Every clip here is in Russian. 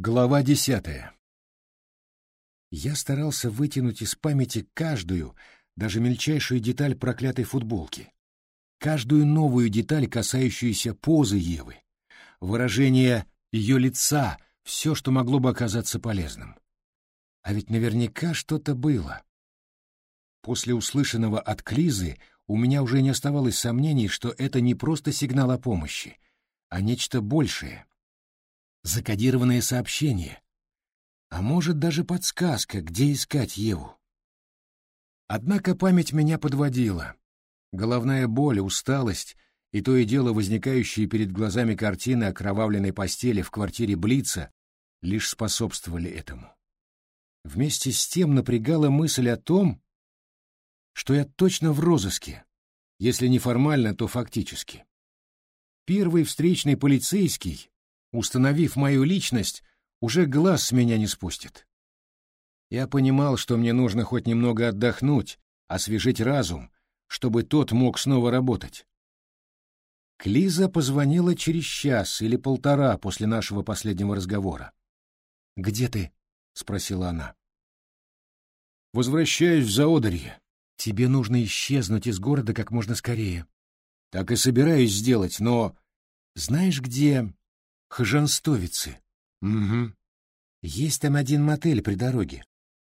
Глава десятая. Я старался вытянуть из памяти каждую, даже мельчайшую деталь проклятой футболки, каждую новую деталь, касающуюся позы Евы, выражение ее лица, все, что могло бы оказаться полезным. А ведь наверняка что-то было. После услышанного от Клизы у меня уже не оставалось сомнений, что это не просто сигнал о помощи, а нечто большее, закодированное сообщение, а может даже подсказка, где искать Еву. Однако память меня подводила. Головная боль, усталость и то и дело возникающие перед глазами картины окровавленной постели в квартире Блица лишь способствовали этому. Вместе с тем напрягала мысль о том, что я точно в розыске, если не формально, то фактически. Первый встречный полицейский, установив мою личность, уже глаз с меня не спустит. Я понимал, что мне нужно хоть немного отдохнуть, освежить разум, чтобы тот мог снова работать. Клиза позвонила через час или полтора после нашего последнего разговора. «Где ты?» — спросила она. «Возвращаюсь в Заодорье. Тебе нужно исчезнуть из города как можно скорее». «Так и собираюсь сделать, но...» «Знаешь, где Хожанстовицы. Угу. Есть там один мотель при дороге,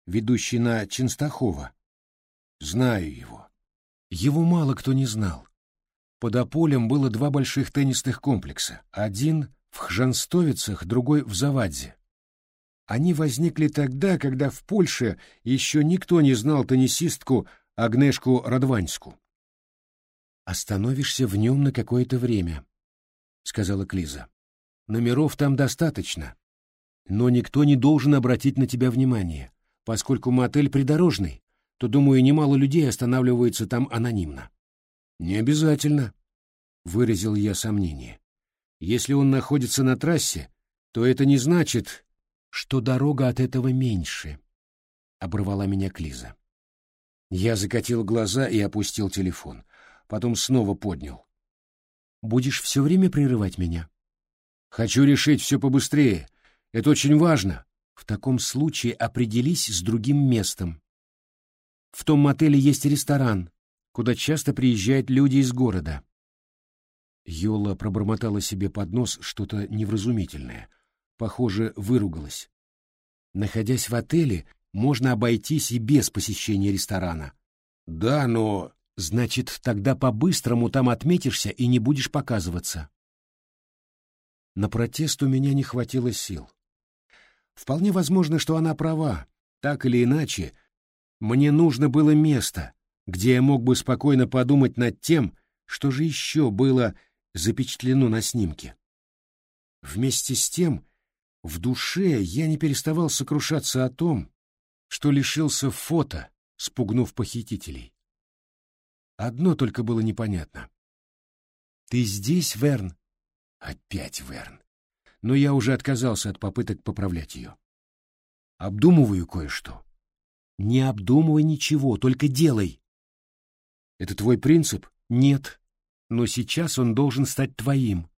ведущий на Ченстахова. Знаю его. Его мало кто не знал. Под Аполем было два больших теннисных комплекса. Один в Хжанстовицах, другой в Завадзе. Они возникли тогда, когда в Польше еще никто не знал теннисистку Агнешку Радваньску. «Остановишься в нем на какое-то время», — сказала Клиза. Номеров там достаточно. Но никто не должен обратить на тебя внимание. Поскольку мотель придорожный, то, думаю, немало людей останавливаются там анонимно. Не обязательно, — выразил я сомнение. Если он находится на трассе, то это не значит, что дорога от этого меньше, — оборвала меня Клиза. Я закатил глаза и опустил телефон. Потом снова поднял. «Будешь все время прерывать меня?» Хочу решить все побыстрее. Это очень важно. В таком случае определись с другим местом. В том мотеле есть ресторан, куда часто приезжают люди из города. Йола пробормотала себе под нос что-то невразумительное. Похоже, выругалась. Находясь в отеле, можно обойтись и без посещения ресторана. Да, но... Значит, тогда по-быстрому там отметишься и не будешь показываться. На протест у меня не хватило сил. Вполне возможно, что она права. Так или иначе, мне нужно было место, где я мог бы спокойно подумать над тем, что же еще было запечатлено на снимке. Вместе с тем, в душе я не переставал сокрушаться о том, что лишился фото, спугнув похитителей. Одно только было непонятно. «Ты здесь, Верн?» Опять Верн. Но я уже отказался от попыток поправлять ее. Обдумываю кое-что. Не обдумывай ничего, только делай. Это твой принцип? Нет. Но сейчас он должен стать твоим.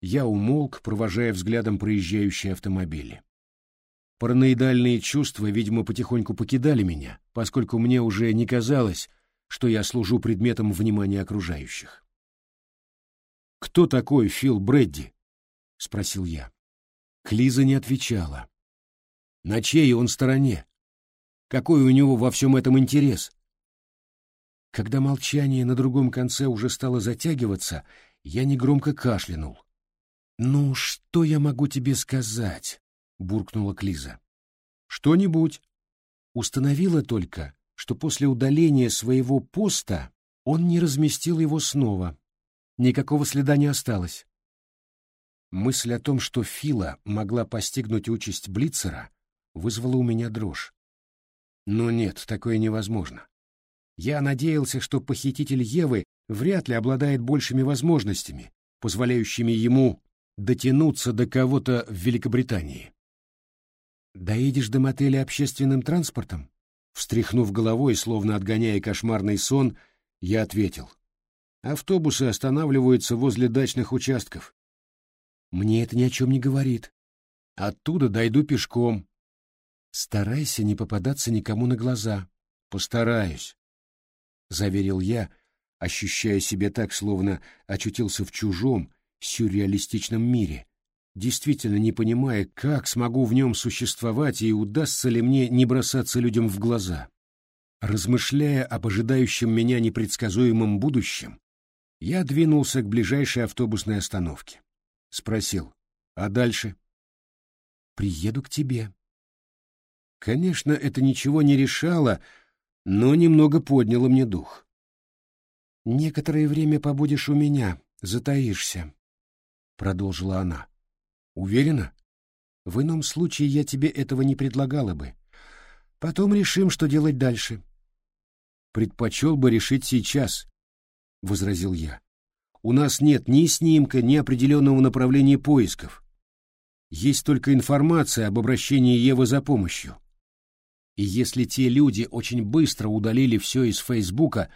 Я умолк, провожая взглядом проезжающие автомобили. Параноидальные чувства, видимо, потихоньку покидали меня, поскольку мне уже не казалось, что я служу предметом внимания окружающих. «Кто такой Фил Бредди?» — спросил я. Клиза не отвечала. «На чьей он стороне? Какой у него во всем этом интерес?» Когда молчание на другом конце уже стало затягиваться, я негромко кашлянул. «Ну, что я могу тебе сказать?» — буркнула Клиза. «Что-нибудь». Установила только, что после удаления своего поста он не разместил его снова. Никакого следа не осталось. Мысль о том, что Фила могла постигнуть участь Блицера, вызвала у меня дрожь. Но нет, такое невозможно. Я надеялся, что похититель Евы вряд ли обладает большими возможностями, позволяющими ему дотянуться до кого-то в Великобритании. «Доедешь до мотеля общественным транспортом?» Встряхнув головой, словно отгоняя кошмарный сон, я ответил — Автобусы останавливаются возле дачных участков. Мне это ни о чем не говорит. Оттуда дойду пешком. Старайся не попадаться никому на глаза. Постараюсь, — заверил я, ощущая себя так, словно очутился в чужом, сюрреалистичном мире, действительно не понимая, как смогу в нем существовать и удастся ли мне не бросаться людям в глаза. Размышляя об ожидающем меня непредсказуемом будущем, я двинулся к ближайшей автобусной остановке. Спросил, а дальше? Приеду к тебе. Конечно, это ничего не решало, но немного подняло мне дух. Некоторое время побудешь у меня, затаишься, — продолжила она. Уверена? В ином случае я тебе этого не предлагала бы. Потом решим, что делать дальше. Предпочел бы решить сейчас, — возразил я. У нас нет ни снимка, ни определенного направления поисков. Есть только информация об обращении Евы за помощью. И если те люди очень быстро удалили все из Фейсбука,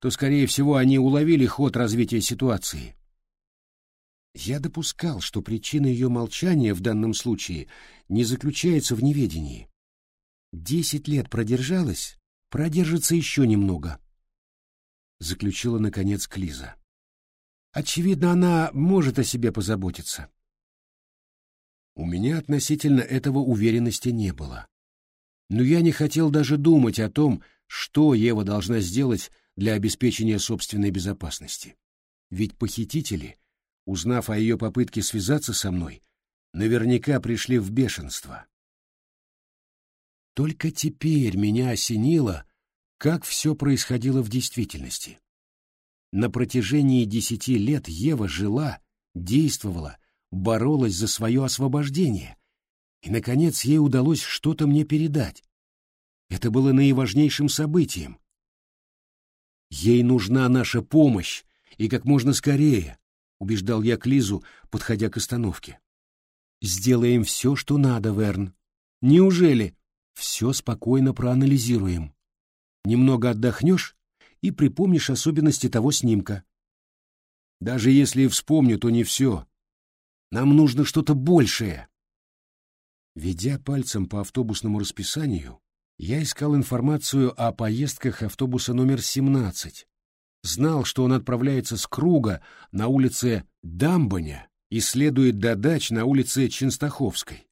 то, скорее всего, они уловили ход развития ситуации. Я допускал, что причина ее молчания в данном случае не заключается в неведении. Десять лет продержалась, продержится еще немного. Заключила, наконец, Клиза. Очевидно, она может о себе позаботиться. У меня относительно этого уверенности не было. Но я не хотел даже думать о том, что Ева должна сделать для обеспечения собственной безопасности. Ведь похитители, узнав о ее попытке связаться со мной, наверняка пришли в бешенство. Только теперь меня осенило, как все происходило в действительности. На протяжении десяти лет Ева жила, действовала, боролась за свое освобождение, и, наконец, ей удалось что-то мне передать. Это было наиважнейшим событием. Ей нужна наша помощь, и как можно скорее, — убеждал я Клизу, подходя к остановке. «Сделаем все, что надо, Верн. Неужели? Все спокойно проанализируем. Немного отдохнешь и припомнишь особенности того снимка. Даже если вспомню, то не все. Нам нужно что-то большее». Ведя пальцем по автобусному расписанию, я искал информацию о поездках автобуса номер 17. Знал, что он отправляется с круга на улице Дамбаня и следует до дач на улице Ченстаховской.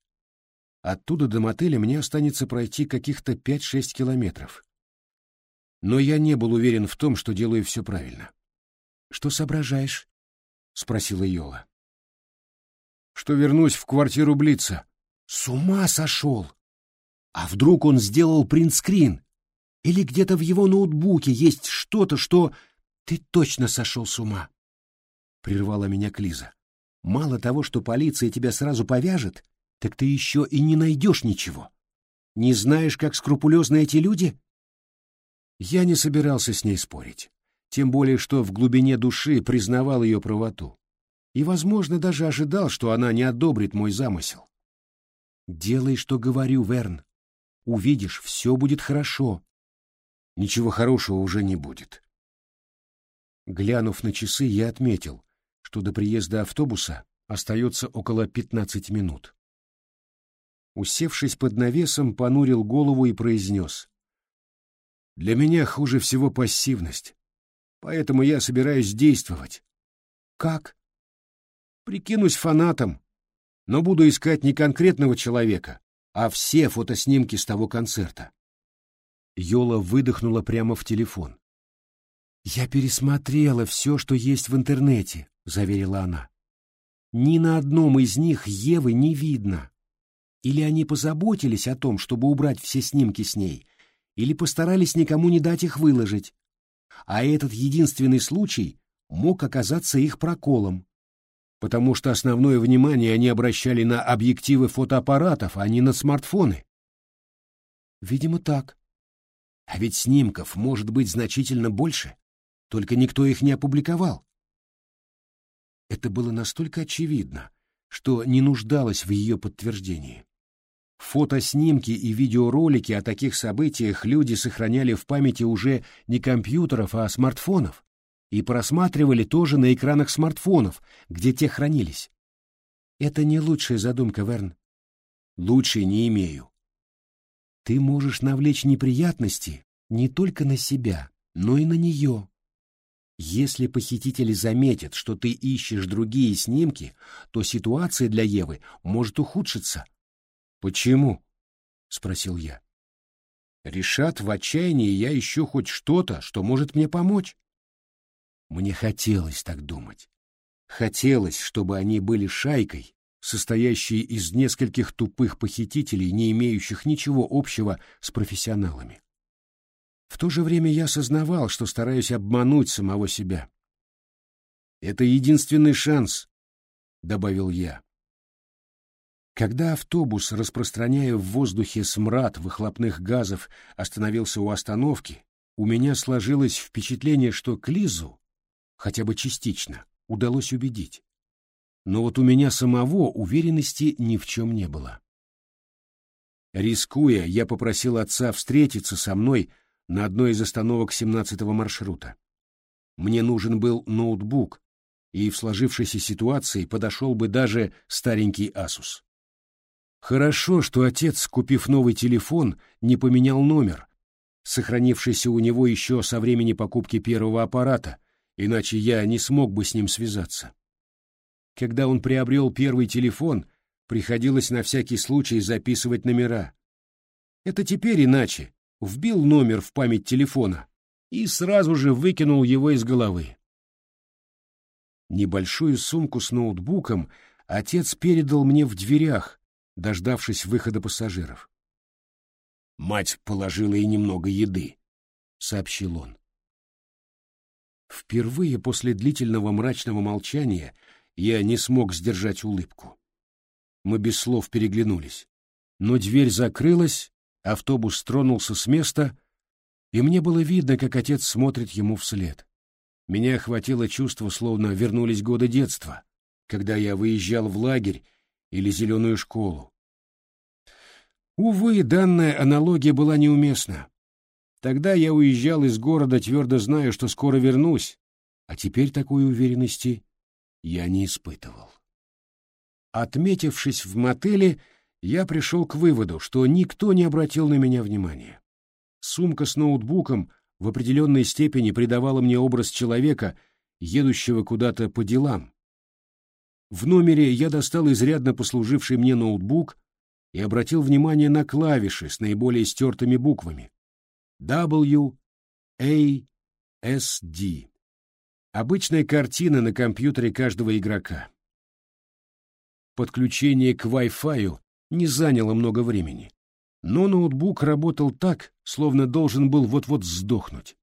Оттуда до мотеля мне останется пройти каких-то 5-6 километров. Но я не был уверен в том, что делаю все правильно. «Что соображаешь?» — спросила Йола. «Что вернусь в квартиру Блица», с ума сошел! А вдруг он сделал принтскрин? Или где-то в его ноутбуке есть что-то, что... Ты точно сошел с ума! Прервала меня Клиза. Мало того, что полиция тебя сразу повяжет, так ты еще и не найдешь ничего. Не знаешь, как скрупулезны эти люди? Я не собирался с ней спорить, тем более что в глубине души признавал ее правоту. И, возможно, даже ожидал, что она не одобрит мой замысел. Делай, что говорю, Верн. Увидишь, все будет хорошо. Ничего хорошего уже не будет. Глянув на часы, я отметил, что до приезда автобуса остается около пятнадцати минут. Усевшись под навесом, понурил голову и произнес. «Для меня хуже всего пассивность, поэтому я собираюсь действовать». «Как?» «Прикинусь фанатом, но буду искать не конкретного человека, а все фотоснимки с того концерта. Йола выдохнула прямо в телефон. «Я пересмотрела все, что есть в интернете», — заверила она. «Ни на одном из них Евы не видно. Или они позаботились о том, чтобы убрать все снимки с ней, или постарались никому не дать их выложить. А этот единственный случай мог оказаться их проколом потому что основное внимание они обращали на объективы фотоаппаратов, а не на смартфоны. Видимо, так. А ведь снимков может быть значительно больше, только никто их не опубликовал. Это было настолько очевидно, что не нуждалось в ее подтверждении. Фотоснимки и видеоролики о таких событиях люди сохраняли в памяти уже не компьютеров, а смартфонов и просматривали тоже на экранах смартфонов, где те хранились. Это не лучшая задумка, Верн. Лучше не имею. Ты можешь навлечь неприятности не только на себя, но и на нее. Если похитители заметят, что ты ищешь другие снимки, то ситуация для Евы может ухудшиться. Почему? спросил я. Решат в отчаянии я ищу хоть что-то, что может мне помочь. Мне хотелось так думать. Хотелось, чтобы они были шайкой, состоящей из нескольких тупых похитителей, не имеющих ничего общего с профессионалами. В то же время я сознавал, что стараюсь обмануть самого себя. «Это единственный шанс», — добавил я. Когда автобус, распространяя в воздухе смрад выхлопных газов, остановился у остановки, у меня сложилось впечатление, что Клизу, хотя бы частично, удалось убедить. Но вот у меня самого уверенности ни в чем не было. Рискуя, я попросил отца встретиться со мной на одной из остановок 17-го маршрута. Мне нужен был ноутбук, и в сложившейся ситуации подошел бы даже старенький Asus. Хорошо, что отец, купив новый телефон, не поменял номер, сохранившийся у него еще со времени покупки первого аппарата, иначе я не смог бы с ним связаться. Когда он приобрел первый телефон, приходилось на всякий случай записывать номера. Это теперь иначе, вбил номер в память телефона и сразу же выкинул его из головы. Небольшую сумку с ноутбуком отец передал мне в дверях, дождавшись выхода пассажиров. «Мать положила ей немного еды», — сообщил он. Впервые после длительного мрачного молчания я не смог сдержать улыбку. Мы без слов переглянулись. Но дверь закрылась, Автобус тронулся с места, и мне было видно, как отец смотрит ему вслед. Меня охватило чувство, словно вернулись годы детства, когда я выезжал в лагерь или зеленую школу. Увы, данная аналогия была неуместна. Тогда я уезжал из города, твердо зная, что скоро вернусь, а теперь такой уверенности я не испытывал. Отметившись в мотеле, я пришел к выводу, что никто не обратил на меня внимания. Сумка с ноутбуком в определенной степени придавала мне образ человека, едущего куда-то по делам. В номере я достал изрядно послуживший мне ноутбук и обратил внимание на клавиши с наиболее стертыми буквами. W, A, S, D. Обычная картина на компьютере каждого игрока. Подключение к Wi-Fi не заняло много времени. Но ноутбук работал так, словно должен был вот-вот сдохнуть.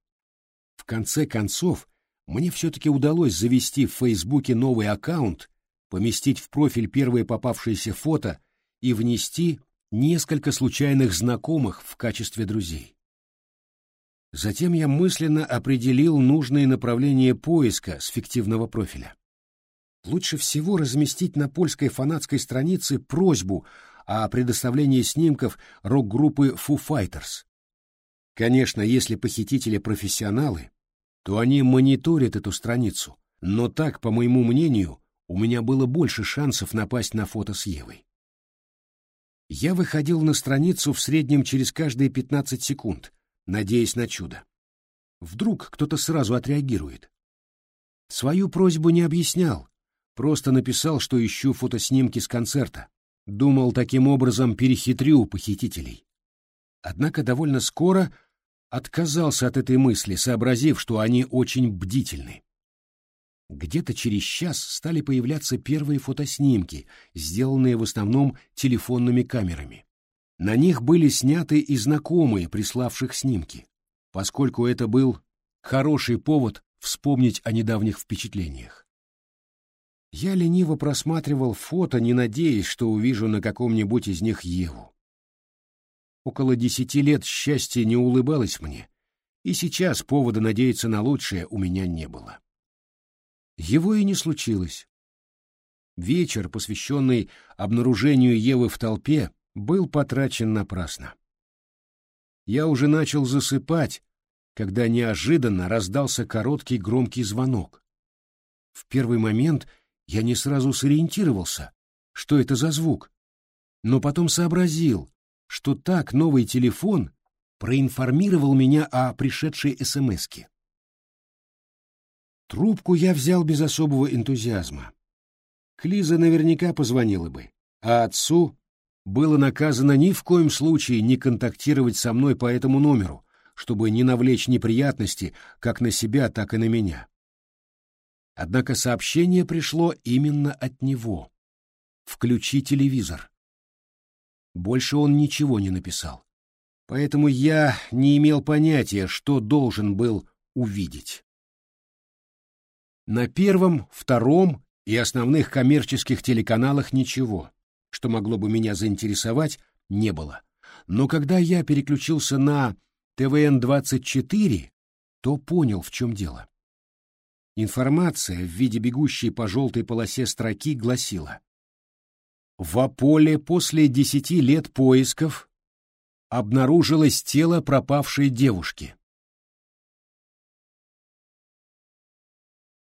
В конце концов, мне все-таки удалось завести в Фейсбуке новый аккаунт, поместить в профиль первое попавшееся фото и внести несколько случайных знакомых в качестве друзей. Затем я мысленно определил нужное направление поиска с фиктивного профиля. Лучше всего разместить на польской фанатской странице просьбу о предоставлении снимков рок-группы Foo Fighters. Конечно, если похитители профессионалы, то они мониторят эту страницу, но так, по моему мнению, у меня было больше шансов напасть на фото с Евой. Я выходил на страницу в среднем через каждые 15 секунд, надеясь на чудо. Вдруг кто-то сразу отреагирует. Свою просьбу не объяснял, просто написал, что ищу фотоснимки с концерта. Думал, таким образом перехитрю похитителей. Однако довольно скоро отказался от этой мысли, сообразив, что они очень бдительны. Где-то через час стали появляться первые фотоснимки, сделанные в основном телефонными камерами. На них были сняты и знакомые, приславших снимки, поскольку это был хороший повод вспомнить о недавних впечатлениях. Я лениво просматривал фото, не надеясь, что увижу на каком-нибудь из них Еву. Около десяти лет счастье не улыбалось мне, и сейчас повода надеяться на лучшее у меня не было. Его и не случилось. Вечер, посвященный обнаружению Евы в толпе, был потрачен напрасно. Я уже начал засыпать, когда неожиданно раздался короткий громкий звонок. В первый момент я не сразу сориентировался, что это за звук. но потом сообразил, что так новый телефон проинформировал меня о пришедшей СМСке. Трубку я взял без особого энтузиазма. Клиза наверняка позвонила бы, а отцу было наказано ни в коем случае не контактировать со мной по этому номеру, чтобы не навлечь неприятности как на себя, так и на меня. Однако сообщение пришло именно от него. «Включи телевизор». Больше он ничего не написал. Поэтому я не имел понятия, что должен был увидеть. На первом, втором и основных коммерческих телеканалах ничего, что могло бы меня заинтересовать, не было. Но когда я переключился на ТВН-24, то понял, в чем дело. Информация в виде бегущей по желтой полосе строки гласила «В Аполе после десяти лет поисков обнаружилось тело пропавшей девушки.